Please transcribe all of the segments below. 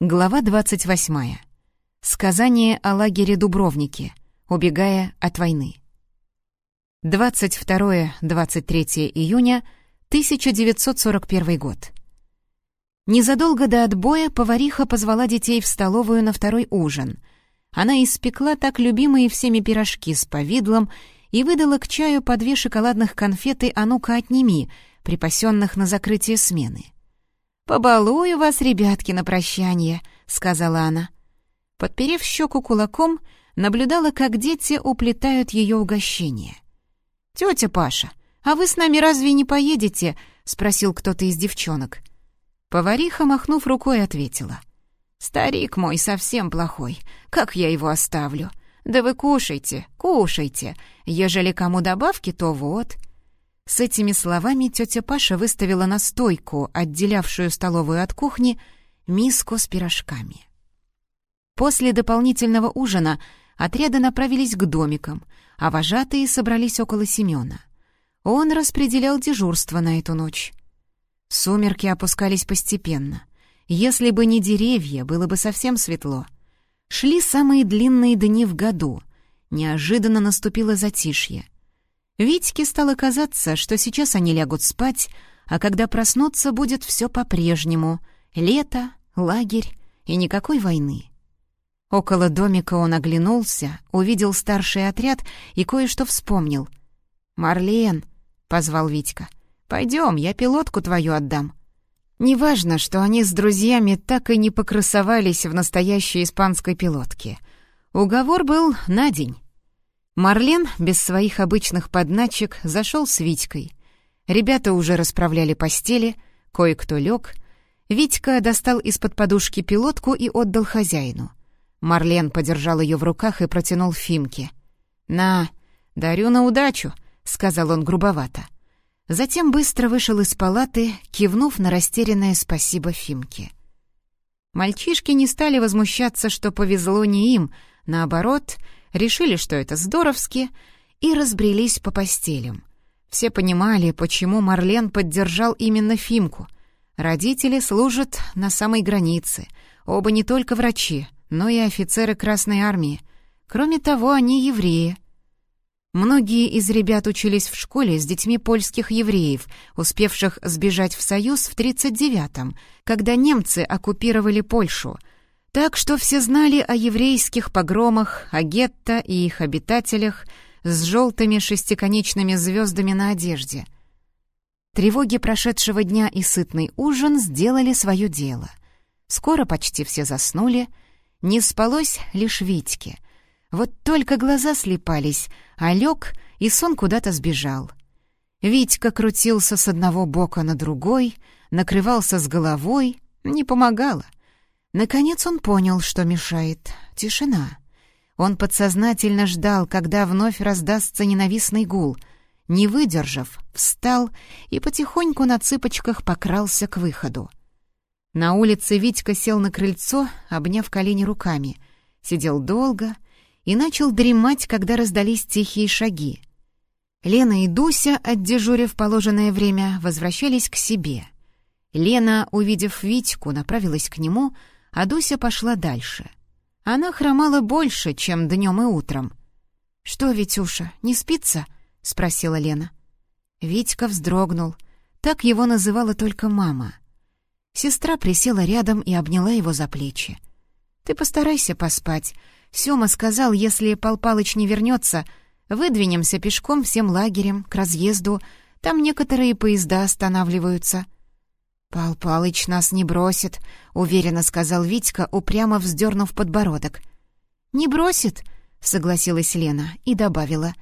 Глава 28. Сказание о лагере Дубровники, убегая от войны. 22-23 июня 1941 год. Незадолго до отбоя повариха позвала детей в столовую на второй ужин. Она испекла так любимые всеми пирожки с повидлом и выдала к чаю по две шоколадных конфеты «А ну-ка, отними», припасенных на закрытие смены. «Побалую вас, ребятки, на прощание», — сказала она. Подперев щеку кулаком, наблюдала, как дети уплетают ее угощение. «Тетя Паша, а вы с нами разве не поедете?» — спросил кто-то из девчонок. Повариха, махнув рукой, ответила. «Старик мой совсем плохой. Как я его оставлю? Да вы кушайте, кушайте. Ежели кому добавки, то вот». С этими словами тетя Паша выставила на стойку, отделявшую столовую от кухни, миску с пирожками. После дополнительного ужина отряды направились к домикам, а вожатые собрались около Семена. Он распределял дежурство на эту ночь. Сумерки опускались постепенно. Если бы не деревья, было бы совсем светло. Шли самые длинные дни в году. Неожиданно наступило затишье — Витьке стало казаться, что сейчас они лягут спать, а когда проснутся, будет все по-прежнему. Лето, лагерь и никакой войны. Около домика он оглянулся, увидел старший отряд и кое-что вспомнил. «Марлен», — позвал Витька, — «пойдем, я пилотку твою отдам». Неважно, что они с друзьями так и не покрасовались в настоящей испанской пилотке. Уговор был на день. Марлен без своих обычных подначек зашел с Витькой. Ребята уже расправляли постели, кое-кто лег. Витька достал из-под подушки пилотку и отдал хозяину. Марлен подержал ее в руках и протянул Фимке. «На, дарю на удачу», — сказал он грубовато. Затем быстро вышел из палаты, кивнув на растерянное спасибо Фимке. Мальчишки не стали возмущаться, что повезло не им, наоборот — решили, что это здоровски, и разбрелись по постелям. Все понимали, почему Марлен поддержал именно Фимку. Родители служат на самой границе, оба не только врачи, но и офицеры Красной Армии. Кроме того, они евреи. Многие из ребят учились в школе с детьми польских евреев, успевших сбежать в Союз в 1939-м, когда немцы оккупировали Польшу — так что все знали о еврейских погромах, о гетто и их обитателях с желтыми шестиконечными звездами на одежде. Тревоги прошедшего дня и сытный ужин сделали свое дело. Скоро почти все заснули, не спалось лишь Витьке. Вот только глаза слепались, а лег, и сон куда-то сбежал. Витька крутился с одного бока на другой, накрывался с головой, не помогало — Наконец он понял, что мешает. Тишина. Он подсознательно ждал, когда вновь раздастся ненавистный гул. Не выдержав, встал и потихоньку на цыпочках покрался к выходу. На улице Витька сел на крыльцо, обняв колени руками. Сидел долго и начал дремать, когда раздались тихие шаги. Лена и Дуся, отдежурив положенное время, возвращались к себе. Лена, увидев Витьку, направилась к нему — а Дуся пошла дальше. Она хромала больше, чем днем и утром. «Что, Витюша, не спится?» — спросила Лена. Витька вздрогнул. Так его называла только мама. Сестра присела рядом и обняла его за плечи. «Ты постарайся поспать. Сёма сказал, если Пал Палыч не вернется, выдвинемся пешком всем лагерем, к разъезду. Там некоторые поезда останавливаются». «Пал Палыч нас не бросит», — уверенно сказал Витька, упрямо вздернув подбородок. «Не бросит», — согласилась Лена и добавила.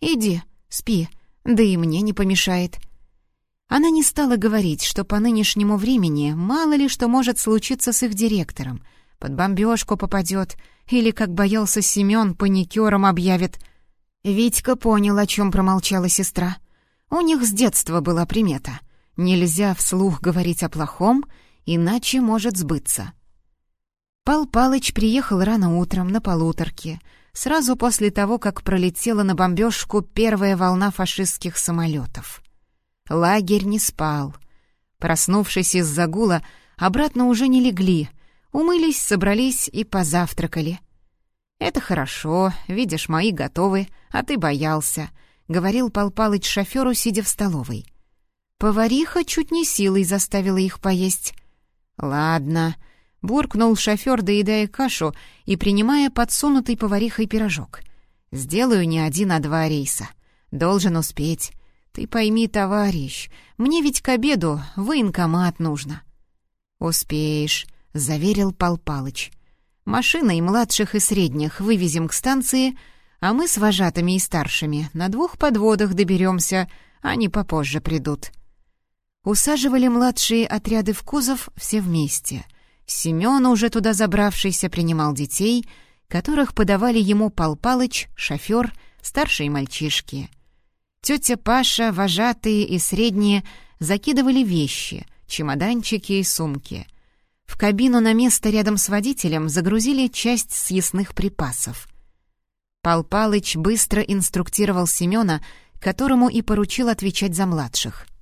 «Иди, спи, да и мне не помешает». Она не стала говорить, что по нынешнему времени мало ли что может случиться с их директором. Под бомбежку попадет, или, как боялся Семен, паникером объявит. Витька понял, о чем промолчала сестра. У них с детства была примета — Нельзя вслух говорить о плохом, иначе может сбыться. Пал Палыч приехал рано утром на полуторке, сразу после того, как пролетела на бомбежку первая волна фашистских самолетов. Лагерь не спал. Проснувшись из загула, обратно уже не легли. Умылись, собрались и позавтракали. «Это хорошо, видишь, мои готовы, а ты боялся», — говорил Пал Палыч шоферу, сидя в столовой. Повариха чуть не силой заставила их поесть. «Ладно», — буркнул шофер, доедая кашу и принимая подсунутый поварихой пирожок. «Сделаю не один, а два рейса. Должен успеть. Ты пойми, товарищ, мне ведь к обеду в нужно». «Успеешь», — заверил Пал Палыч. «Машиной младших и средних вывезем к станции, а мы с вожатыми и старшими на двух подводах доберемся, они попозже придут». Усаживали младшие отряды в кузов все вместе. Семен, уже туда забравшийся, принимал детей, которых подавали ему Пал Палыч, шофер, старшие мальчишки. Тетя Паша, вожатые и средние закидывали вещи, чемоданчики и сумки. В кабину на место рядом с водителем загрузили часть съестных припасов. Пал Палыч быстро инструктировал Семена, которому и поручил отвечать за младших —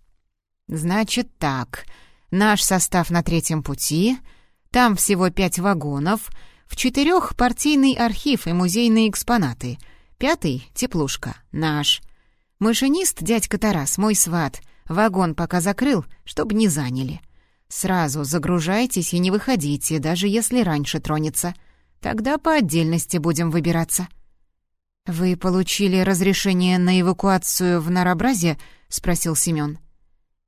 «Значит так. Наш состав на третьем пути. Там всего пять вагонов. В четырех партийный архив и музейные экспонаты. Пятый — теплушка. Наш. Машинист, дядька Тарас, мой сват. Вагон пока закрыл, чтобы не заняли. Сразу загружайтесь и не выходите, даже если раньше тронется. Тогда по отдельности будем выбираться». «Вы получили разрешение на эвакуацию в Нарабразе?» — спросил Семен.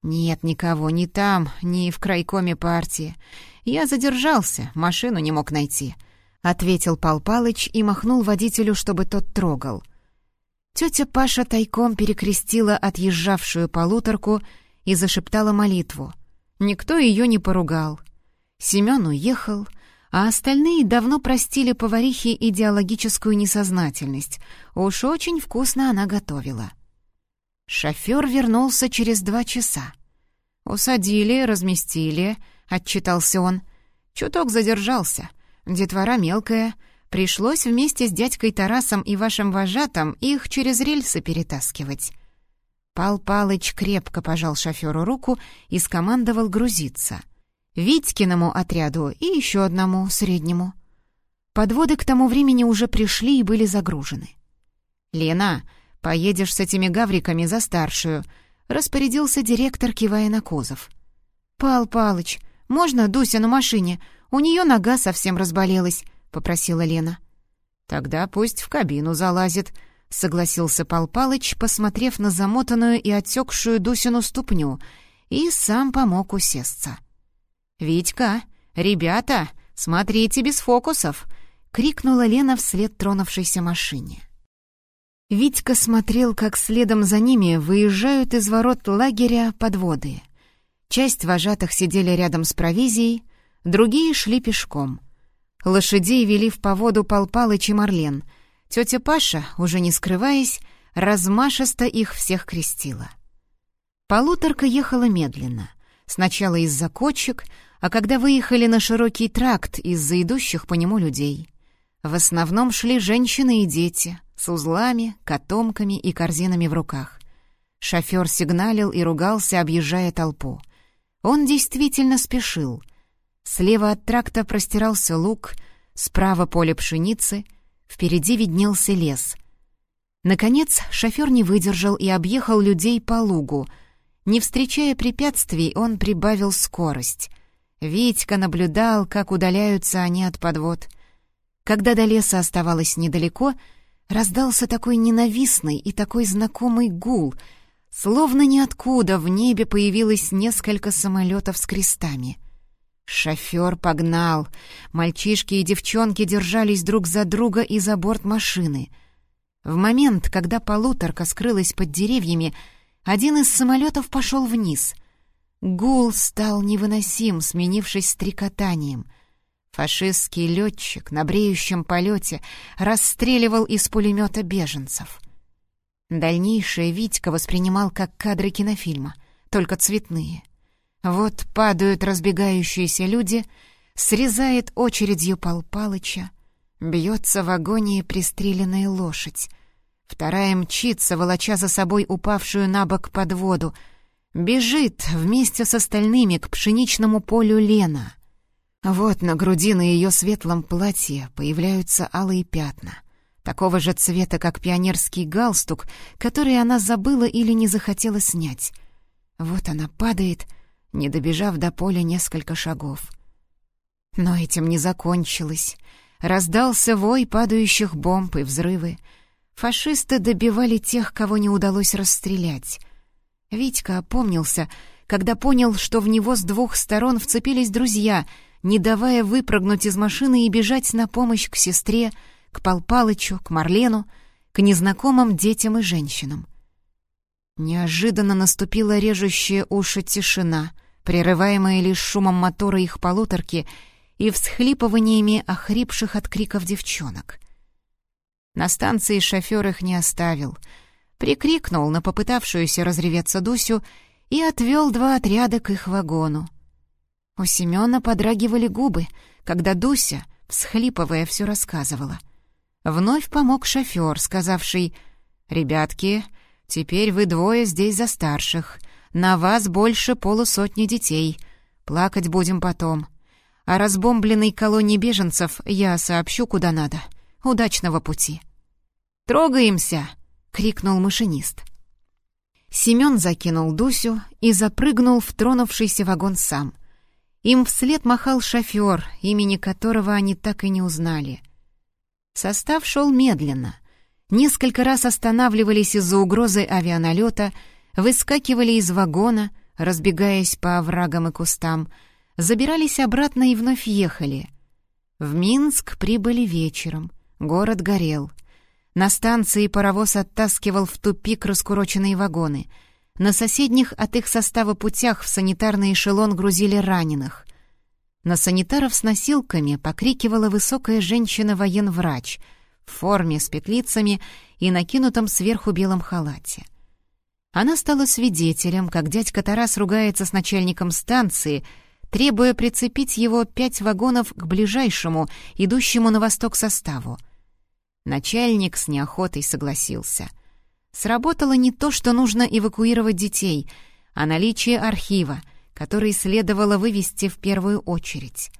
«Нет никого ни там, ни в крайкоме партии. Я задержался, машину не мог найти», — ответил Пал Палыч и махнул водителю, чтобы тот трогал. Тетя Паша тайком перекрестила отъезжавшую полуторку и зашептала молитву. Никто ее не поругал. Семен уехал, а остальные давно простили поварихе идеологическую несознательность. Уж очень вкусно она готовила. Шофер вернулся через два часа. «Усадили, разместили», — отчитался он. «Чуток задержался. Детвора мелкая. Пришлось вместе с дядькой Тарасом и вашим вожатым их через рельсы перетаскивать». Пал Палыч крепко пожал шоферу руку и скомандовал грузиться. Витькиному отряду и еще одному, среднему. Подводы к тому времени уже пришли и были загружены. «Лена, «Поедешь с этими гавриками за старшую», — распорядился директор, кивая на кузов. «Пал Палыч, можно Дуся на машине? У нее нога совсем разболелась», — попросила Лена. «Тогда пусть в кабину залазит», — согласился Пал Палыч, посмотрев на замотанную и отекшую Дусину ступню, и сам помог усесться. «Витька, ребята, смотрите без фокусов!» — крикнула Лена вслед тронувшейся машине. Витька смотрел, как следом за ними выезжают из ворот лагеря подводы. Часть вожатых сидели рядом с провизией, другие шли пешком. Лошадей вели в поводу Пал Палыч и Марлен. Тетя Паша, уже не скрываясь, размашисто их всех крестила. Полуторка ехала медленно. Сначала из-за кочек, а когда выехали на широкий тракт из-за идущих по нему людей. В основном шли женщины и дети, с узлами, котомками и корзинами в руках. Шофер сигналил и ругался, объезжая толпу. Он действительно спешил. Слева от тракта простирался луг, справа поле пшеницы, впереди виднелся лес. Наконец шофер не выдержал и объехал людей по лугу. Не встречая препятствий, он прибавил скорость. Витька наблюдал, как удаляются они от подвод. Когда до леса оставалось недалеко — раздался такой ненавистный и такой знакомый гул, словно ниоткуда в небе появилось несколько самолетов с крестами. Шофер погнал, мальчишки и девчонки держались друг за друга и за борт машины. В момент, когда полуторка скрылась под деревьями, один из самолетов пошел вниз. Гул стал невыносим, сменившись стрекотанием — Фашистский летчик на бреющем полете расстреливал из пулемета беженцев. Дальнейшее Витька воспринимал как кадры кинофильма, только цветные. Вот падают разбегающиеся люди, срезает очередью Пал Палыча, бьется в агонии пристреленная лошадь. Вторая мчится, волоча за собой упавшую на бок под воду, бежит вместе с остальными к пшеничному полю Лена — Вот на груди на ее светлом платье появляются алые пятна, такого же цвета, как пионерский галстук, который она забыла или не захотела снять. Вот она падает, не добежав до поля несколько шагов. Но этим не закончилось. Раздался вой падающих бомб и взрывы. Фашисты добивали тех, кого не удалось расстрелять. Витька опомнился, когда понял, что в него с двух сторон вцепились друзья, не давая выпрыгнуть из машины и бежать на помощь к сестре, к Пал к Марлену, к незнакомым детям и женщинам. Неожиданно наступила режущая уши тишина, прерываемая лишь шумом мотора их полуторки и всхлипываниями охрипших от криков девчонок. На станции шофер их не оставил. Прикрикнул на попытавшуюся разреветься Дусю и отвел два отряда к их вагону. У Семена подрагивали губы, когда Дуся, всхлипывая, все рассказывала. Вновь помог шофер, сказавший «Ребятки, теперь вы двое здесь за старших. На вас больше полусотни детей. Плакать будем потом. О разбомбленной колонии беженцев я сообщу, куда надо. Удачного пути!» «Трогаемся!» — крикнул машинист. Семен закинул Дусю и запрыгнул в тронувшийся вагон сам. Им вслед махал шофер, имени которого они так и не узнали. Состав шел медленно. Несколько раз останавливались из-за угрозы авианалета, выскакивали из вагона, разбегаясь по оврагам и кустам, забирались обратно и вновь ехали. В Минск прибыли вечером — Город горел. На станции паровоз оттаскивал в тупик раскуроченные вагоны. На соседних от их состава путях в санитарный эшелон грузили раненых. На санитаров с носилками покрикивала высокая женщина-военврач в форме с петлицами и накинутом сверху белом халате. Она стала свидетелем, как дядька Тарас ругается с начальником станции, требуя прицепить его пять вагонов к ближайшему, идущему на восток составу. Начальник с неохотой согласился. Сработало не то, что нужно эвакуировать детей, а наличие архива, который следовало вывести в первую очередь.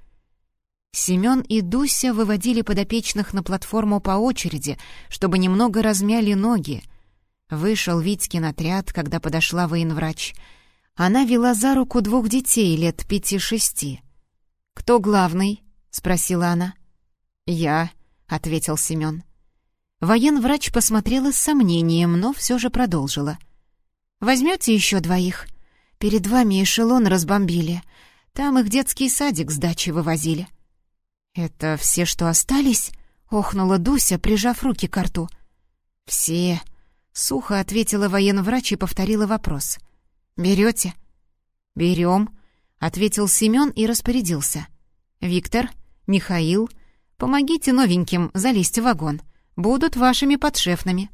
Семен и Дуся выводили подопечных на платформу по очереди, чтобы немного размяли ноги. Вышел Витькин отряд, когда подошла военврач — она вела за руку двух детей лет пяти-шести. «Кто главный?» — спросила она. «Я», — ответил Семен. Военврач посмотрела с сомнением, но все же продолжила. «Возьмете еще двоих? Перед вами эшелон разбомбили. Там их детский садик с дачи вывозили». «Это все, что остались?» — охнула Дуся, прижав руки к рту. «Все», — сухо ответила военврач и повторила вопрос. «Берете?» «Берем», — ответил Семен и распорядился. «Виктор, Михаил, помогите новеньким залезть в вагон. Будут вашими подшефными».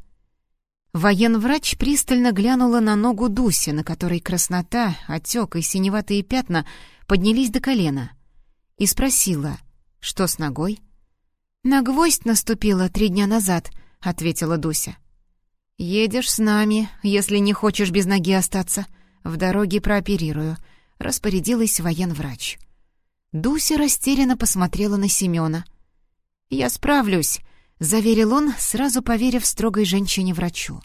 Военврач пристально глянула на ногу Дуси, на которой краснота, отек и синеватые пятна поднялись до колена, и спросила, что с ногой. «На гвоздь наступила три дня назад», — ответила Дуся. «Едешь с нами, если не хочешь без ноги остаться», в дороге прооперирую», — распорядилась военврач. Дуся растерянно посмотрела на Семена. «Я справлюсь», — заверил он, сразу поверив строгой женщине-врачу.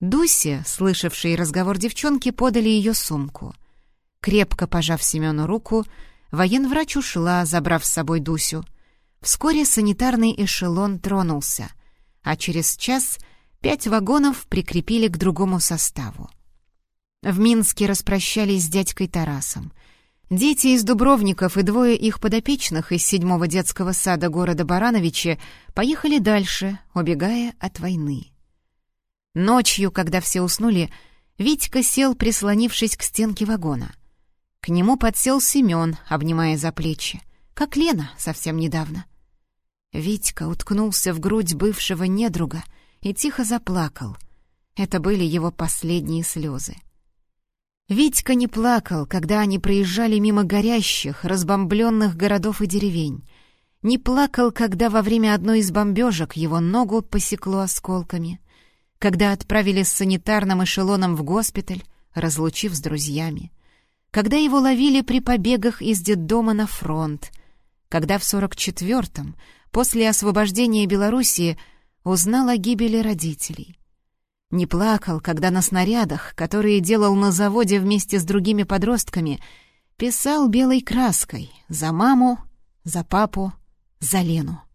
Дусе, слышавшей разговор девчонки, подали ее сумку. Крепко пожав Семену руку, военврач ушла, забрав с собой Дусю. Вскоре санитарный эшелон тронулся, а через час пять вагонов прикрепили к другому составу. В Минске распрощались с дядькой Тарасом. Дети из Дубровников и двое их подопечных из седьмого детского сада города Барановичи поехали дальше, убегая от войны. Ночью, когда все уснули, Витька сел, прислонившись к стенке вагона. К нему подсел Семен, обнимая за плечи, как Лена совсем недавно. Витька уткнулся в грудь бывшего недруга и тихо заплакал. Это были его последние слезы. Витька не плакал, когда они проезжали мимо горящих, разбомбленных городов и деревень. Не плакал, когда во время одной из бомбежек его ногу посекло осколками. Когда отправили с санитарным эшелоном в госпиталь, разлучив с друзьями. когда его ловили при побегах из детдома на фронт, когда в 44-м, после освобождения Белоруссии, узнал о гибели родителей. Не плакал, когда на снарядах, которые делал на заводе вместе с другими подростками, писал белой краской за маму, за папу, за Лену.